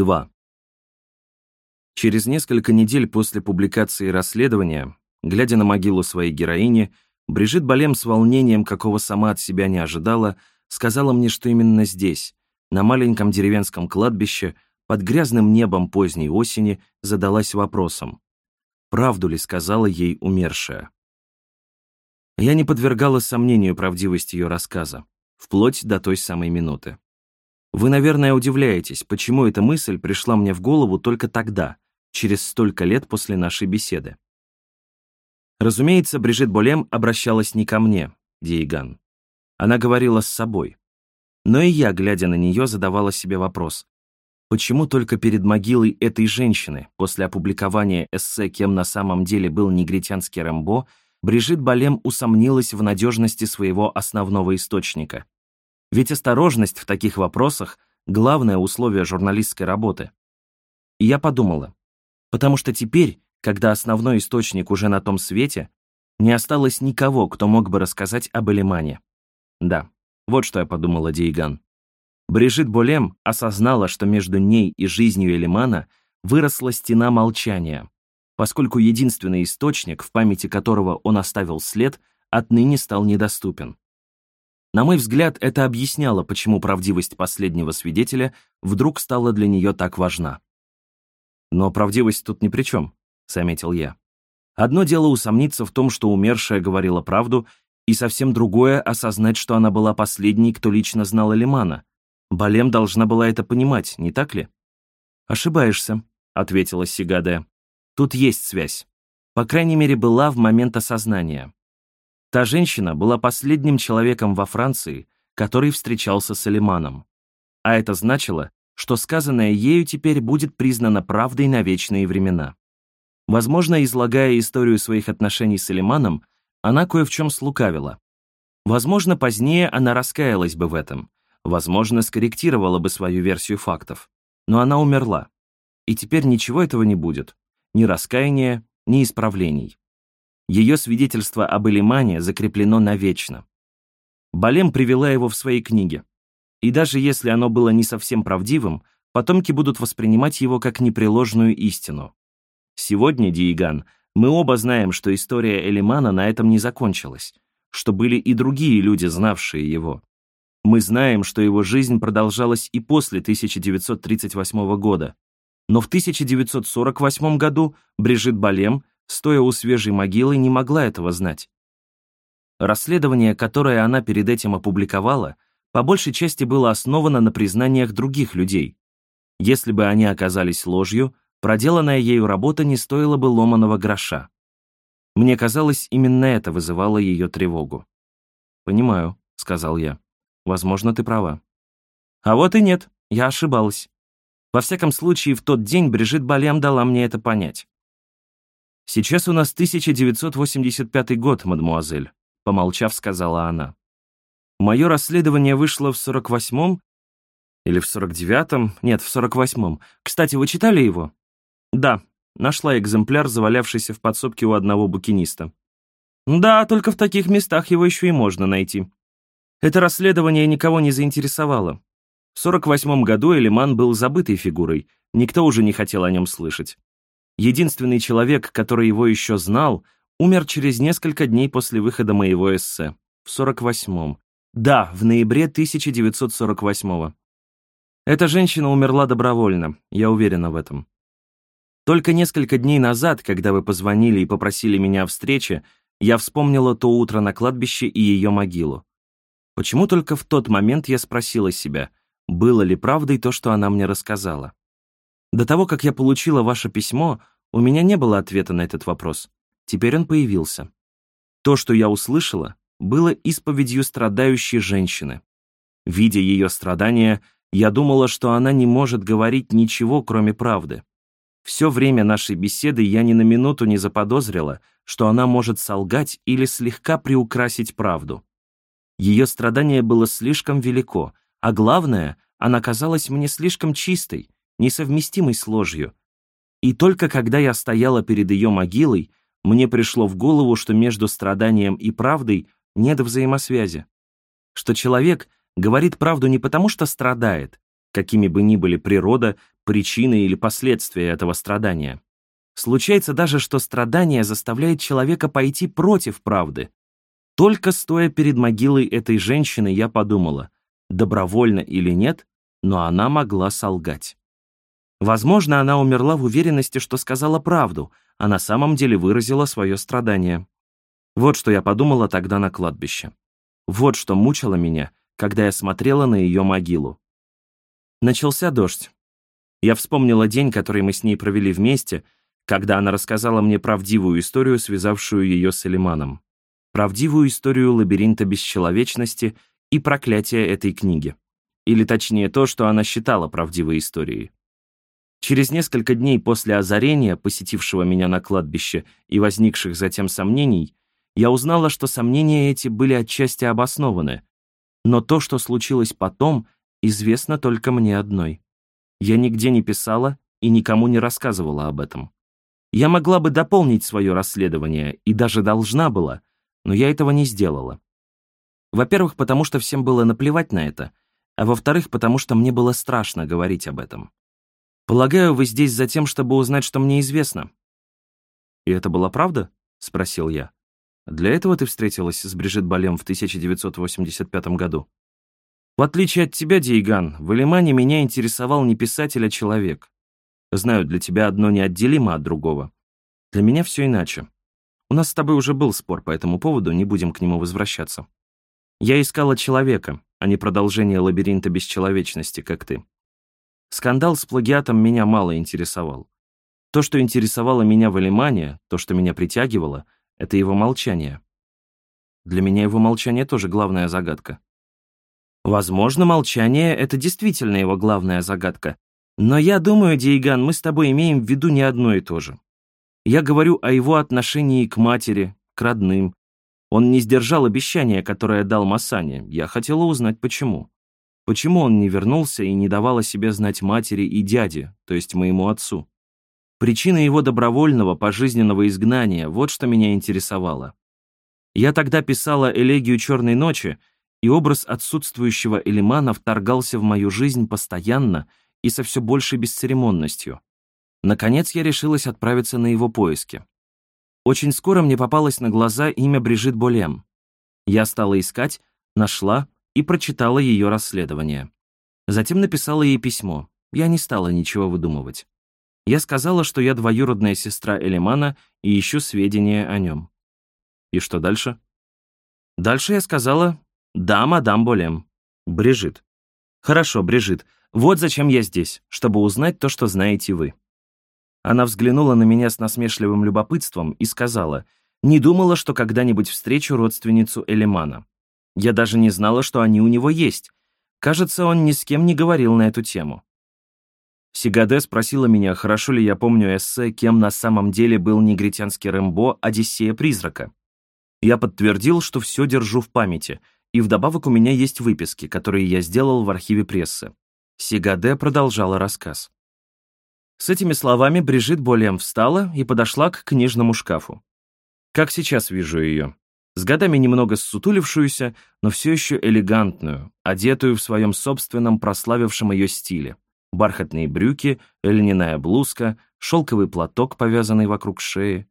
2. Через несколько недель после публикации расследования, глядя на могилу своей героини, Брижит Балем с волнением, какого сама от себя не ожидала, сказала мне, что именно здесь, на маленьком деревенском кладбище, под грязным небом поздней осени, задалась вопросом, правду ли сказала ей умершая. Я не подвергала сомнению правдивость ее рассказа, вплоть до той самой минуты. Вы, наверное, удивляетесь, почему эта мысль пришла мне в голову только тогда, через столько лет после нашей беседы. Разумеется, Брижит Болем обращалась не ко мне, Диеган. Она говорила с собой. Но и я, глядя на нее, задавала себе вопрос. Почему только перед могилой этой женщины, после опубликования эссе «Кем на самом деле был негритянский Рэмбо», Брижит Болем усомнилась в надежности своего основного источника? Ведь осторожность в таких вопросах — главное условие журналистской работы. И я подумала, потому что теперь, когда основной источник уже на том свете, не осталось никого, кто мог бы рассказать об Элимане. Да, вот что я подумала Дейган. Брижит Болем осознала, что между ней и жизнью Элимана выросла стена молчания, поскольку единственный источник, в памяти которого он оставил след, отныне стал недоступен. На мой взгляд, это объясняло, почему правдивость последнего свидетеля вдруг стала для нее так важна. «Но правдивость тут ни при чем», — заметил я. «Одно дело усомниться в том, что умершая говорила правду, и совсем другое — осознать, что она была последней, кто лично знал Элимана. Балем должна была это понимать, не так ли?» «Ошибаешься», — ответила Сигаде. «Тут есть связь. По крайней мере, была в момент осознания. Та женщина была последним человеком во Франции, который встречался с Алиманом. А это значило, что сказанное ею теперь будет признано правдой на вечные времена. Возможно, излагая историю своих отношений с Алиманом, она кое в чем слукавила. Возможно, позднее она раскаялась бы в этом, возможно, скорректировала бы свою версию фактов. Но она умерла. И теперь ничего этого не будет. Ни раскаяния, ни исправлений. Ее свидетельство об Элимане закреплено навечно. Балем привела его в своей книге. И даже если оно было не совсем правдивым, потомки будут воспринимать его как непреложную истину. Сегодня, Дииган, мы оба знаем, что история Элимана на этом не закончилась, что были и другие люди, знавшие его. Мы знаем, что его жизнь продолжалась и после 1938 года. Но в 1948 году Брижит Балем стоя у свежей могилы, не могла этого знать. Расследование, которое она перед этим опубликовала, по большей части было основано на признаниях других людей. Если бы они оказались ложью, проделанная ею работа не стоила бы ломаного гроша. Мне казалось, именно это вызывало ее тревогу. «Понимаю», — сказал я. «Возможно, ты права». «А вот и нет, я ошибалась. Во всяком случае, в тот день Брижит Балем дала мне это понять. «Сейчас у нас 1985 год, мадмуазель», — помолчав, сказала она. «Мое расследование вышло в 48-м или в 49-м? Нет, в 48-м. Кстати, вы читали его?» «Да, нашла экземпляр, завалявшийся в подсобке у одного букиниста». «Да, только в таких местах его еще и можно найти». Это расследование никого не заинтересовало. В 48 году Элиман был забытой фигурой, никто уже не хотел о нем слышать. Единственный человек, который его еще знал, умер через несколько дней после выхода моего эссе, в 48-м. Да, в ноябре 1948-го. Эта женщина умерла добровольно, я уверена в этом. Только несколько дней назад, когда вы позвонили и попросили меня о встрече, я вспомнила то утро на кладбище и ее могилу. Почему только в тот момент я спросила себя, было ли правдой то, что она мне рассказала? До того, как я получила ваше письмо, у меня не было ответа на этот вопрос. Теперь он появился. То, что я услышала, было исповедью страдающей женщины. Видя ее страдания, я думала, что она не может говорить ничего, кроме правды. Все время нашей беседы я ни на минуту не заподозрила, что она может солгать или слегка приукрасить правду. Ее страдание было слишком велико, а главное, она казалась мне слишком чистой, несовместимой с ложью. И только когда я стояла перед ее могилой, мне пришло в голову, что между страданием и правдой нет взаимосвязи. Что человек говорит правду не потому, что страдает, какими бы ни были природа, причины или последствия этого страдания. Случается даже, что страдание заставляет человека пойти против правды. Только стоя перед могилой этой женщины, я подумала, добровольно или нет, но она могла солгать. Возможно, она умерла в уверенности, что сказала правду, а на самом деле выразила свое страдание. Вот что я подумала тогда на кладбище. Вот что мучило меня, когда я смотрела на ее могилу. Начался дождь. Я вспомнила день, который мы с ней провели вместе, когда она рассказала мне правдивую историю, связавшую ее с Элиманом. Правдивую историю лабиринта бесчеловечности и проклятия этой книги. Или точнее то, что она считала правдивой историей. Через несколько дней после озарения, посетившего меня на кладбище и возникших затем сомнений, я узнала, что сомнения эти были отчасти обоснованы, но то, что случилось потом, известно только мне одной. Я нигде не писала и никому не рассказывала об этом. Я могла бы дополнить свое расследование и даже должна была, но я этого не сделала. Во-первых, потому что всем было наплевать на это, а во-вторых, потому что мне было страшно говорить об этом. Полагаю, вы здесь за тем, чтобы узнать, что мне известно». «И это была правда?» — спросил я. «Для этого ты встретилась с Брижит Балем в 1985 году?» «В отличие от тебя, Дейган, в Элимане меня интересовал не писатель, а человек. Знаю, для тебя одно неотделимо от другого. Для меня все иначе. У нас с тобой уже был спор по этому поводу, не будем к нему возвращаться. Я искала человека, а не продолжение лабиринта бесчеловечности, как ты. Скандал с плагиатом меня мало интересовал. То, что интересовало меня в Элимане, то, что меня притягивало, это его молчание. Для меня его молчание тоже главная загадка. Возможно, молчание — это действительно его главная загадка. Но я думаю, Дейган, мы с тобой имеем в виду не одно и то же. Я говорю о его отношении к матери, к родным. Он не сдержал обещания, которое дал Масане. Я хотела узнать, почему. Почему он не вернулся и не давал о себе знать матери и дяде, то есть моему отцу? Причина его добровольного пожизненного изгнания, вот что меня интересовало. Я тогда писала элегию «Черной ночи», и образ отсутствующего Элимана вторгался в мою жизнь постоянно и со все большей бесцеремонностью. Наконец я решилась отправиться на его поиски. Очень скоро мне попалось на глаза имя Брижит Болем. Я стала искать, нашла и прочитала ее расследование. Затем написала ей письмо. Я не стала ничего выдумывать. Я сказала, что я двоюродная сестра Элемана и ищу сведения о нем. И что дальше? Дальше я сказала «Да, мадам Болем». Брижит. «Хорошо, Брижит, вот зачем я здесь, чтобы узнать то, что знаете вы». Она взглянула на меня с насмешливым любопытством и сказала, «Не думала, что когда-нибудь встречу родственницу Элемана. Я даже не знала, что они у него есть. Кажется, он ни с кем не говорил на эту тему. Сигаде спросила меня, хорошо ли я помню эссе, кем на самом деле был негритянский Рэмбо «Одиссея призрака». Я подтвердил, что все держу в памяти, и вдобавок у меня есть выписки, которые я сделал в архиве прессы. Сигаде продолжала рассказ. С этими словами Брижит Болем встала и подошла к книжному шкафу. Как сейчас вижу ее с годами немного ссутулившуюся, но все еще элегантную, одетую в своем собственном прославившем ее стиле. Бархатные брюки, льняная блузка, шелковый платок, повязанный вокруг шеи.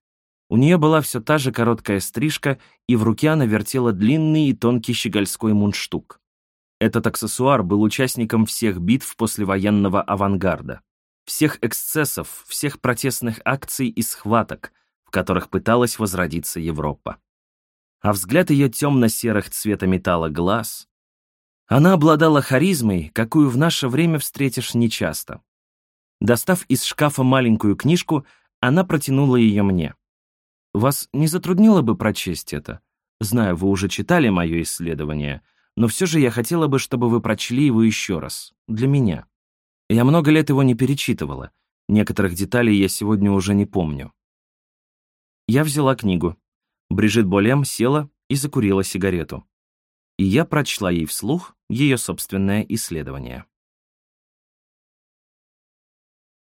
У нее была все та же короткая стрижка, и в руке она вертела длинный и тонкий щегольской мундштук. Этот аксессуар был участником всех битв послевоенного авангарда, всех эксцессов, всех протестных акций и схваток, в которых пыталась возродиться Европа а взгляд ее темно-серых цвета металла глаз. Она обладала харизмой, какую в наше время встретишь нечасто. Достав из шкафа маленькую книжку, она протянула ее мне. «Вас не затруднило бы прочесть это? Знаю, вы уже читали мое исследование, но все же я хотела бы, чтобы вы прочли его еще раз, для меня. Я много лет его не перечитывала, некоторых деталей я сегодня уже не помню». Я взяла книгу. Брижит Болем села и закурила сигарету. И я прочла ей вслух ее собственное исследование.